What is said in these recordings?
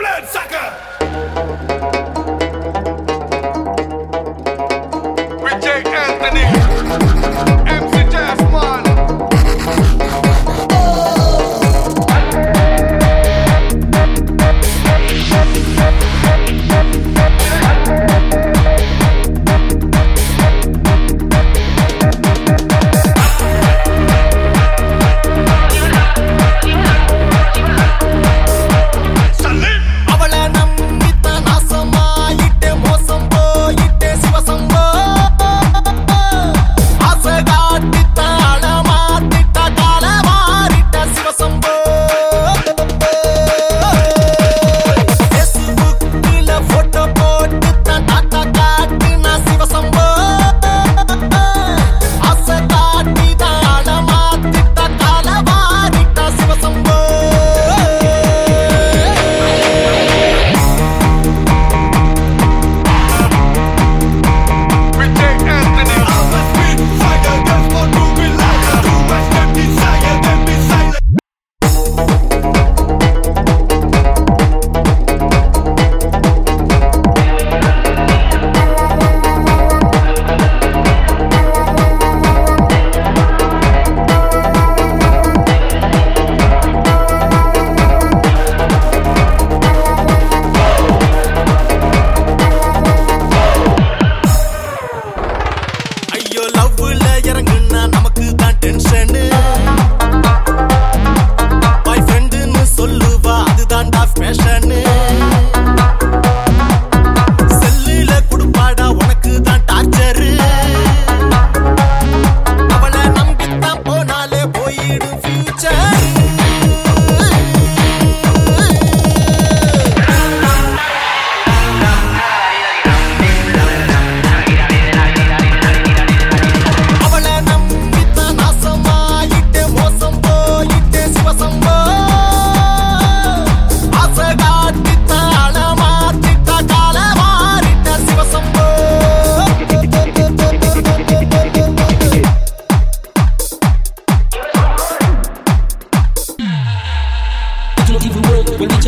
blood beautiful.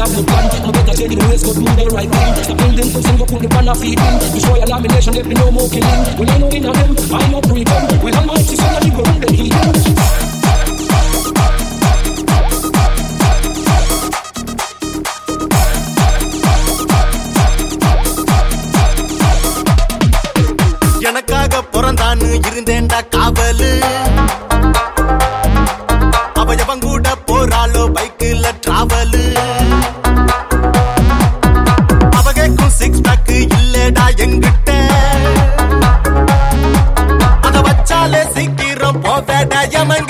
shop the pan. You better get the waist, go do the right thing. The building from single put the pan a feed in. Destroy a lamination, let me know more killing. We ain't no in them, I know three them. We all might see some of them go run the heat. எனக்காக பிறந்தான்னு இருந்தேன்டா காவலு அவ எவன் கூட போறாளோ பைக்குல travel ओ Yemen